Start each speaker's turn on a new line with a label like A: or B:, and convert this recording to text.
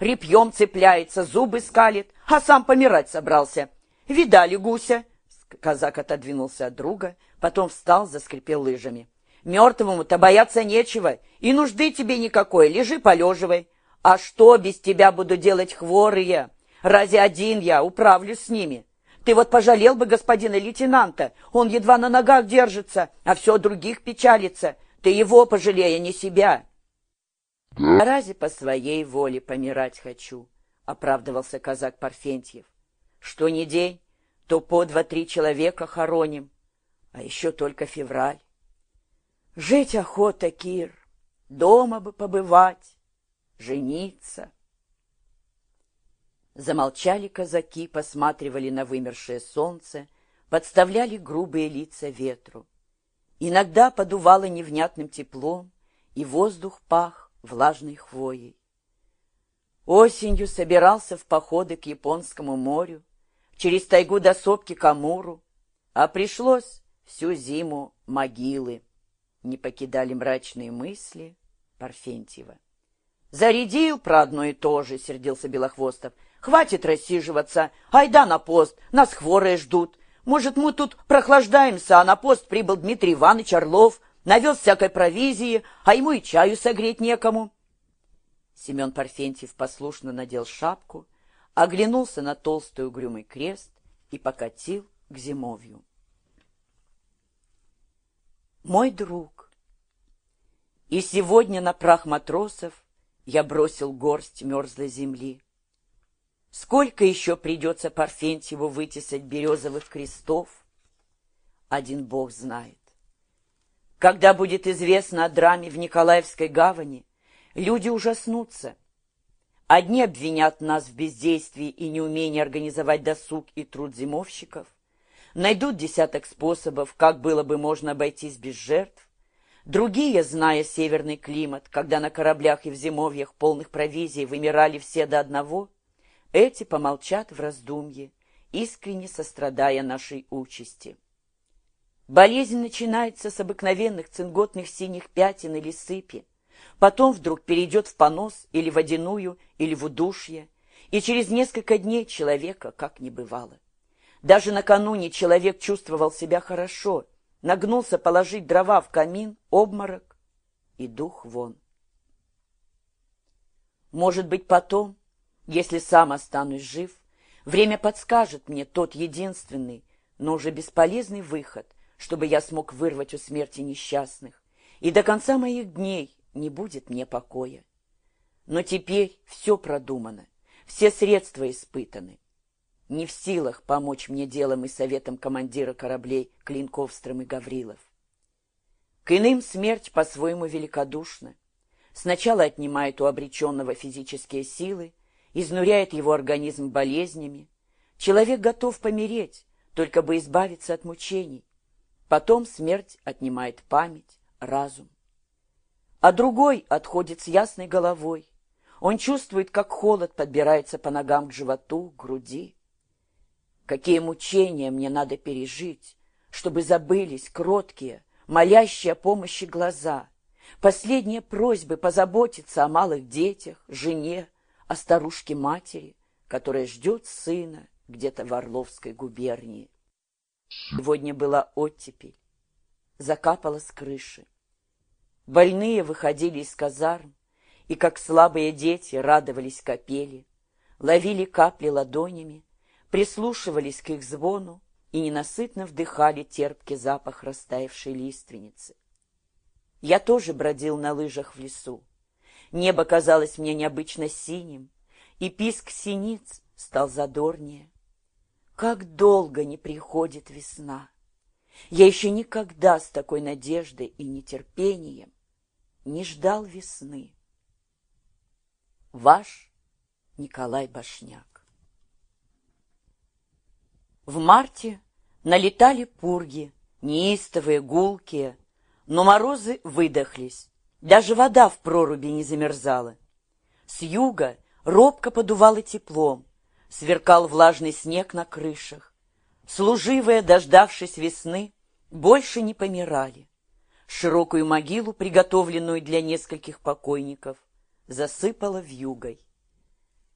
A: репьем цепляется, зубы скалит, а сам помирать собрался. Видали гуся? Казак отодвинулся от друга, потом встал, заскрипел лыжами. Мертвому-то бояться нечего, и нужды тебе никакой, лежи полеживай. А что без тебя буду делать хворые? Разве один я управлюсь с ними? Ты вот пожалел бы господина лейтенанта, он едва на ногах держится, а все других печалится. Ты его пожалей, а не себя. Да? Разве по своей воле помирать хочу, оправдывался казак Парфентьев. Что ни день, то по два-три человека хороним, а еще только февраль. Жить охота, Кир, дома бы побывать, жениться. Замолчали казаки, посматривали на вымершее солнце, подставляли грубые лица ветру. Иногда подувало невнятным теплом, и воздух пах влажной хвоей. Осенью собирался в походы к Японскому морю, через тайгу до сопки к Амуру, а пришлось всю зиму могилы. Не покидали мрачные мысли Парфентьева. «Зарядил про одно и то же», — сердился Белохвостов. Хватит рассиживаться. Айда на пост, нас хворые ждут. Может, мы тут прохлаждаемся, а на пост прибыл Дмитрий Иванович Орлов, навез всякой провизии, а ему и чаю согреть некому. Семен Парфентьев послушно надел шапку, оглянулся на толстый угрюмый крест и покатил к зимовью. Мой друг, и сегодня на прах матросов я бросил горсть мерзлой земли. Сколько еще придется Парфентьеву вытесать березовых крестов? Один бог знает. Когда будет известно о драме в Николаевской гавани, люди ужаснутся. Одни обвинят нас в бездействии и неумении организовать досуг и труд зимовщиков, найдут десяток способов, как было бы можно обойтись без жертв. Другие, зная северный климат, когда на кораблях и в зимовьях полных провизий вымирали все до одного – эти помолчат в раздумье, искренне сострадая нашей участи. Болезнь начинается с обыкновенных цинготных синих пятен или сыпи, потом вдруг перейдет в понос или водяную, или в удушье, и через несколько дней человека как не бывало. Даже накануне человек чувствовал себя хорошо, нагнулся положить дрова в камин, обморок и дух вон. Может быть, потом, если сам останусь жив, время подскажет мне тот единственный, но уже бесполезный выход, чтобы я смог вырвать у смерти несчастных, и до конца моих дней не будет мне покоя. Но теперь все продумано, все средства испытаны. Не в силах помочь мне делом и советом командира кораблей Клинковстром и Гаврилов. К иным смерть по-своему великодушна. Сначала отнимает у обреченного физические силы, изнуряет его организм болезнями. Человек готов помереть, только бы избавиться от мучений. Потом смерть отнимает память, разум. А другой отходит с ясной головой. Он чувствует, как холод подбирается по ногам к животу, к груди. Какие мучения мне надо пережить, чтобы забылись кроткие, молящие о помощи глаза, последние просьбы позаботиться о малых детях, жене, о старушке-матери, которая ждет сына где-то в Орловской губернии. Сегодня была оттепель, закапала с крыши. Больные выходили из казарм, и, как слабые дети, радовались капели, ловили капли ладонями, прислушивались к их звону и ненасытно вдыхали терпкий запах растаявшей лиственницы. Я тоже бродил на лыжах в лесу. Небо казалось мне необычно синим, и писк синиц стал задорнее. Как долго не приходит весна! Я еще никогда с такой надеждой и нетерпением не ждал весны. Ваш Николай Башняк В марте налетали пурги, неистовые, гулкие, но морозы выдохлись, даже вода в проруби не замерзала. С юга робко подувало теплом, сверкал влажный снег на крышах. Служивые, дождавшись весны, больше не помирали. Широкую могилу, приготовленную для нескольких покойников, засыпало вьюгой.